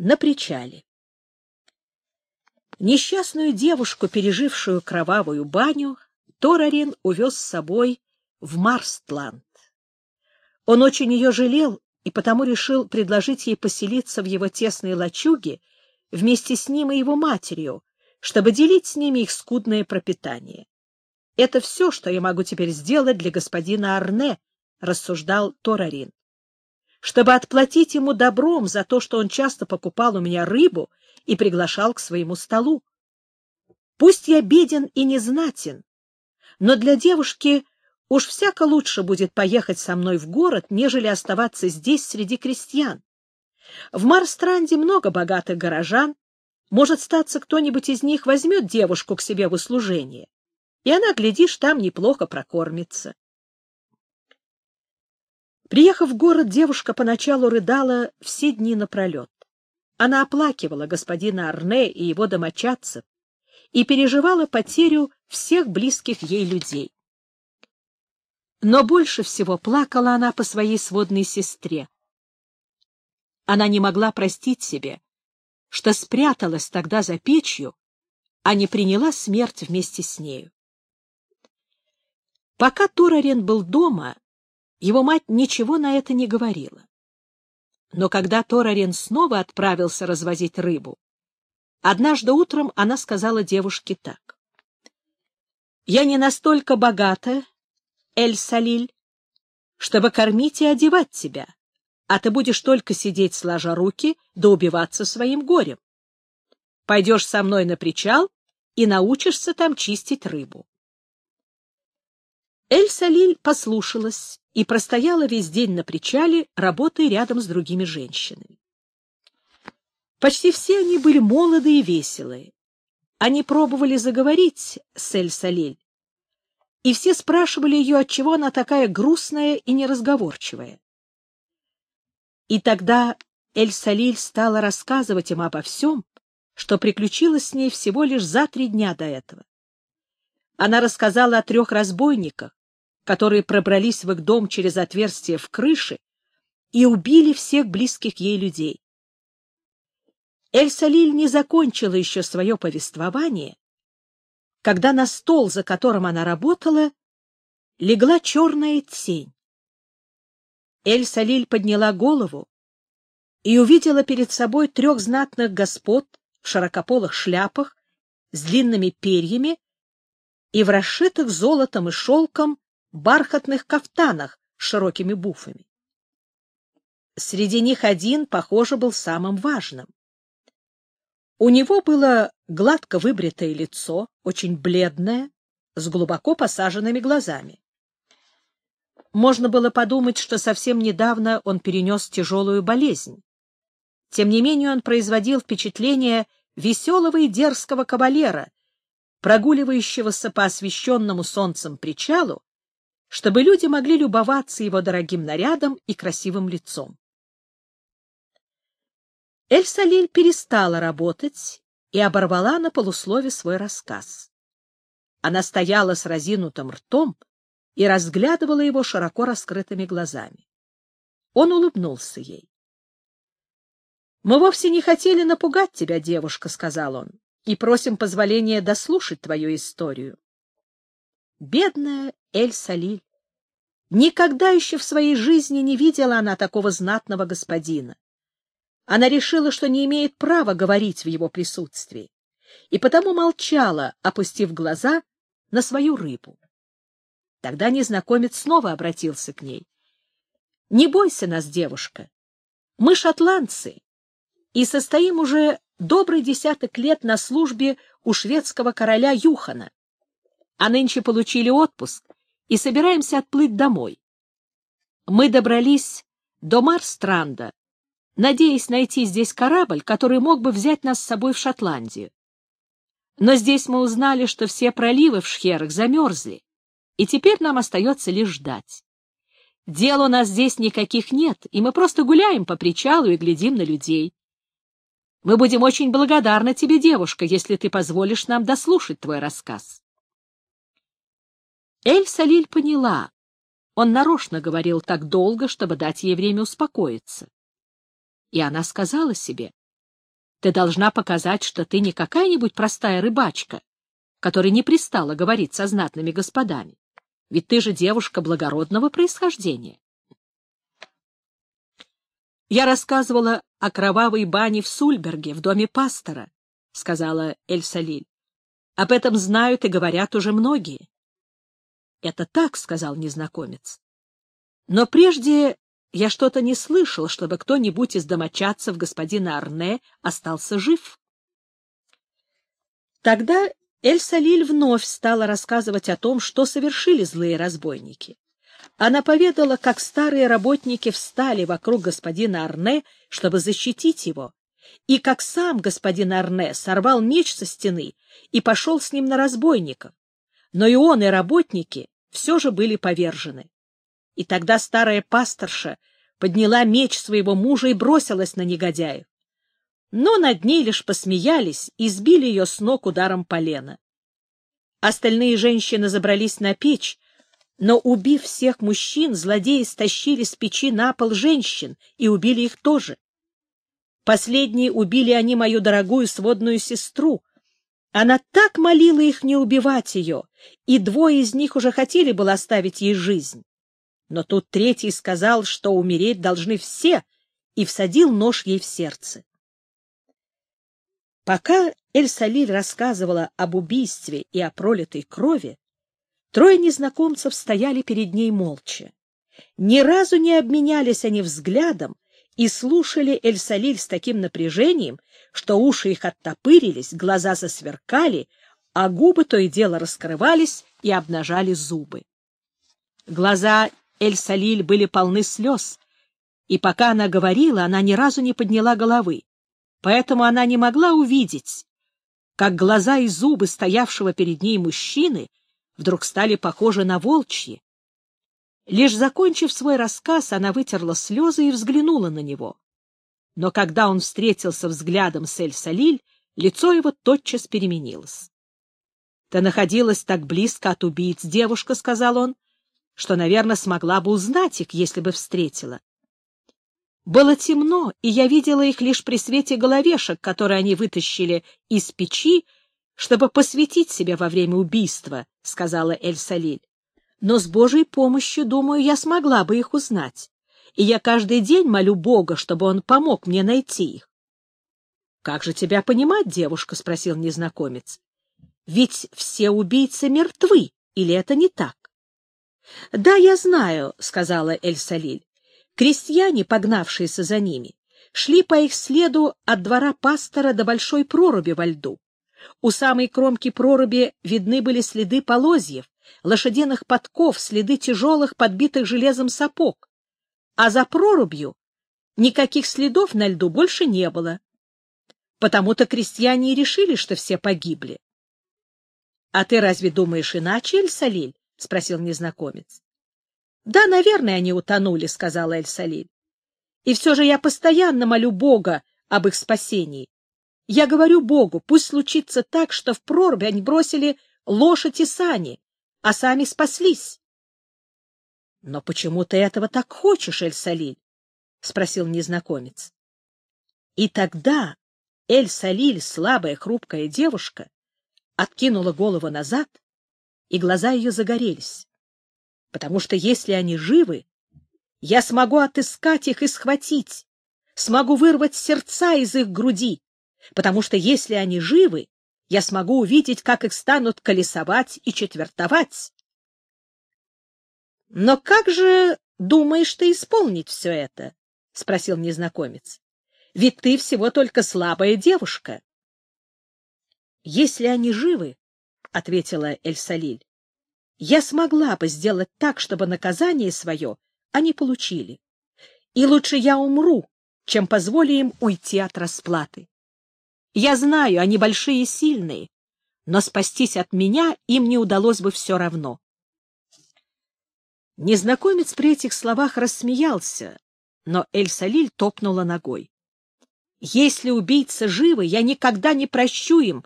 на причале. Несчастную девушку, пережившую кровавую баню, Торарин увез с собой в Марстланд. Он очень ее жалел и потому решил предложить ей поселиться в его тесной лачуге вместе с ним и его матерью, чтобы делить с ними их скудное пропитание. «Это все, что я могу теперь сделать для господина Арне», — рассуждал Торарин. «Чтобы отплатить ему добром за то, что он часто покупал у меня рыбу и приглашал к своему столу. Пусть я беден и незнатен, но для девушки уж всяко лучше будет поехать со мной в город, нежели оставаться здесь среди крестьян. В Марстранде много богатых горожан, может, статься, кто-нибудь из них возьмет девушку к себе в услужение, и она, глядишь, там неплохо прокормится. Приехав в город, девушка поначалу рыдала все дни напролет. Она оплакивала господина Арне и его домочадцев и переживала потерю всех близких ей людей. Но больше всего плакала она по своей сводной сестре. Она не могла простить себе, что спряталась тогда за печью, а не приняла смерть вместе с нею. Пока Турарен был дома, его мать ничего на это не говорила. Но когда Торарен снова отправился развозить рыбу, однажды утром она сказала девушке так. «Я не настолько богата, Эль-Салиль, чтобы кормить и одевать тебя, а ты будешь только сидеть сложа руки да убиваться своим горем. Пойдешь со мной на причал и научишься там чистить рыбу. Эль-Салиль послушалась и простояла весь день на причале, работая рядом с другими женщинами. Почти все они были молодые и веселые. Они пробовали заговорить с Эль-Салиль, и все спрашивали ее, отчего она такая грустная и неразговорчивая. И тогда Эль-Салиль стала рассказывать им обо всем, что приключилось с ней всего лишь за три дня до этого. Она рассказала о трех разбойниках, которые пробрались в их дом через отверстие в крыше и убили всех близких ей людей. Эль-Салиль не закончила еще свое повествование, когда на стол, за которым она работала, легла черная тень. Эль-Салиль подняла голову и увидела перед собой трех знатных господ в широкополых шляпах с длинными перьями и в расшитых золотом и шелком бархатных кафтанах с широкими буфами. Среди них один, похоже, был самым важным. У него было гладко выбритое лицо, очень бледное, с глубоко посаженными глазами. Можно было подумать, что совсем недавно он перенес тяжелую болезнь. Тем не менее он производил впечатление веселого и дерзкого кавалера, прогуливающегося по освещенному солнцем причалу, чтобы люди могли любоваться его дорогим нарядом и красивым лицом. Эль-Салиль перестала работать и оборвала на полуслове свой рассказ. Она стояла с разинутым ртом, и разглядывала его широко раскрытыми глазами. Он улыбнулся ей. — Мы вовсе не хотели напугать тебя, девушка, — сказал он, — и просим позволения дослушать твою историю. Бедная Эль-Салиль! Никогда еще в своей жизни не видела она такого знатного господина. Она решила, что не имеет права говорить в его присутствии, и потому молчала, опустив глаза на свою рыбу. Тогда незнакомец снова обратился к ней. — Не бойся нас, девушка. Мы шотландцы и состоим уже добрый десяток лет на службе у шведского короля Юхана. А нынче получили отпуск и собираемся отплыть домой. Мы добрались до Марстранда, надеясь найти здесь корабль, который мог бы взять нас с собой в Шотландию. Но здесь мы узнали, что все проливы в Шхерах замерзли, и теперь нам остается лишь ждать. Дел у нас здесь никаких нет, и мы просто гуляем по причалу и глядим на людей. Мы будем очень благодарны тебе, девушка, если ты позволишь нам дослушать твой рассказ. Эль-Салиль поняла. Он нарочно говорил так долго, чтобы дать ей время успокоиться. И она сказала себе, Ты должна показать, что ты не какая-нибудь простая рыбачка, которой не пристала говорить со знатными господами. Ведь ты же девушка благородного происхождения. Я рассказывала о кровавой бане в Сульберге, в доме пастора, — сказала Эль-Салиль. Об этом знают и говорят уже многие. — Это так, — сказал незнакомец. Но прежде я что-то не слышал, чтобы кто-нибудь из домочадцев господина Арне остался жив. Тогда Эль-Салиль вновь стала рассказывать о том, что совершили злые разбойники. Она поведала, как старые работники встали вокруг господина Арне, чтобы защитить его, и как сам господин Арне сорвал меч со стены и пошел с ним на разбойников. Но и он, и работники все же были повержены. И тогда старая пасторша подняла меч своего мужа и бросилась на негодяев. Но над ней лишь посмеялись и сбили ее с ног ударом полена. Остальные женщины забрались на печь, но, убив всех мужчин, злодеи стащили с печи на пол женщин и убили их тоже. Последние убили они мою дорогую сводную сестру. Она так молила их не убивать ее, и двое из них уже хотели было оставить ей жизнь. Но тут третий сказал, что умереть должны все, и всадил нож ей в сердце. Пока Эль-Салиль рассказывала об убийстве и о пролитой крови, трое незнакомцев стояли перед ней молча. Ни разу не обменялись они взглядом и слушали Эль-Салиль с таким напряжением, что уши их оттопырились, глаза засверкали, а губы то и дело раскрывались и обнажали зубы. Глаза Эль-Салиль были полны слез, и пока она говорила, она ни разу не подняла головы, поэтому она не могла увидеть, как глаза и зубы стоявшего перед ней мужчины вдруг стали похожи на волчьи. Лишь закончив свой рассказ, она вытерла слезы и взглянула на него. Но когда он встретился взглядом с Эль-Салиль, лицо его тотчас переменилось. — Ты находилась так близко от убийц, девушка, — сказал он, — что, наверное, смогла бы узнать их, если бы встретила. Было темно, и я видела их лишь при свете головешек, которые они вытащили из печи, чтобы посвятить себя во время убийства, — сказала Эль-Салиль. Но с Божьей помощью, думаю, я смогла бы их узнать, и я каждый день молю Бога, чтобы он помог мне найти их. — Как же тебя понимать, девушка? — спросил незнакомец. — Ведь все убийцы мертвы, или это не так? — Да, я знаю, — сказала Эль-Салиль. Крестьяне, погнавшиеся за ними, шли по их следу от двора пастора до большой проруби во льду. У самой кромки проруби видны были следы полозьев, лошадиных подков, следы тяжелых, подбитых железом сапог. А за прорубью никаких следов на льду больше не было. Потому-то крестьяне и решили, что все погибли. — А ты разве думаешь иначе, Эль-Салиль? — спросил незнакомец. — Да, наверное, они утонули, — сказала Эль-Салиль. — И все же я постоянно молю Бога об их спасении. Я говорю Богу, пусть случится так, что в прорубь они бросили лошадь и сани, а сами спаслись. — Но почему ты этого так хочешь, Эль-Салиль? — спросил незнакомец. И тогда Эль-Салиль, слабая, хрупкая девушка, откинула голову назад, и глаза ее загорелись. Потому что если они живы, я смогу отыскать их и схватить, смогу вырвать сердца из их груди, потому что если они живы, я смогу увидеть, как их станут колесовать и четвертовать. — Но как же думаешь ты исполнить все это? — спросил незнакомец. — Ведь ты всего только слабая девушка. — Если они живы, — ответила Эль-Салиль, — я смогла бы сделать так, чтобы наказание свое они получили. И лучше я умру, чем позволю им уйти от расплаты. Я знаю, они большие и сильные, но спастись от меня им не удалось бы все равно. Незнакомец при этих словах рассмеялся, но Эль-Салиль топнула ногой. «Если убийцы живы, я никогда не прощу им,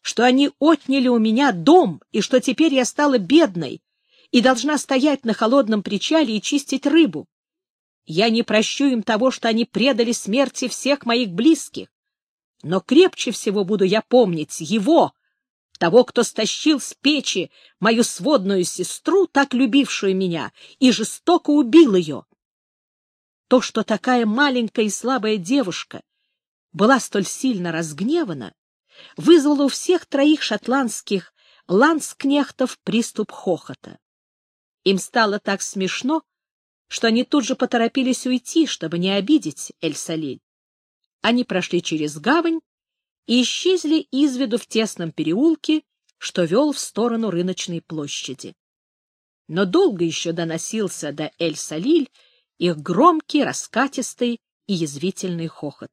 что они отняли у меня дом и что теперь я стала бедной и должна стоять на холодном причале и чистить рыбу. Я не прощу им того, что они предали смерти всех моих близких. Но крепче всего буду я помнить его, того, кто стащил с печи мою сводную сестру, так любившую меня, и жестоко убил ее. То, что такая маленькая и слабая девушка была столь сильно разгневана, вызвало у всех троих шотландских ланскнехтов приступ хохота. Им стало так смешно, что они тут же поторопились уйти, чтобы не обидеть Эль-Салиль. Они прошли через гавань и исчезли из виду в тесном переулке, что вел в сторону рыночной площади. Но долго еще доносился до Эль-Салиль их громкий, раскатистый и язвительный хохот.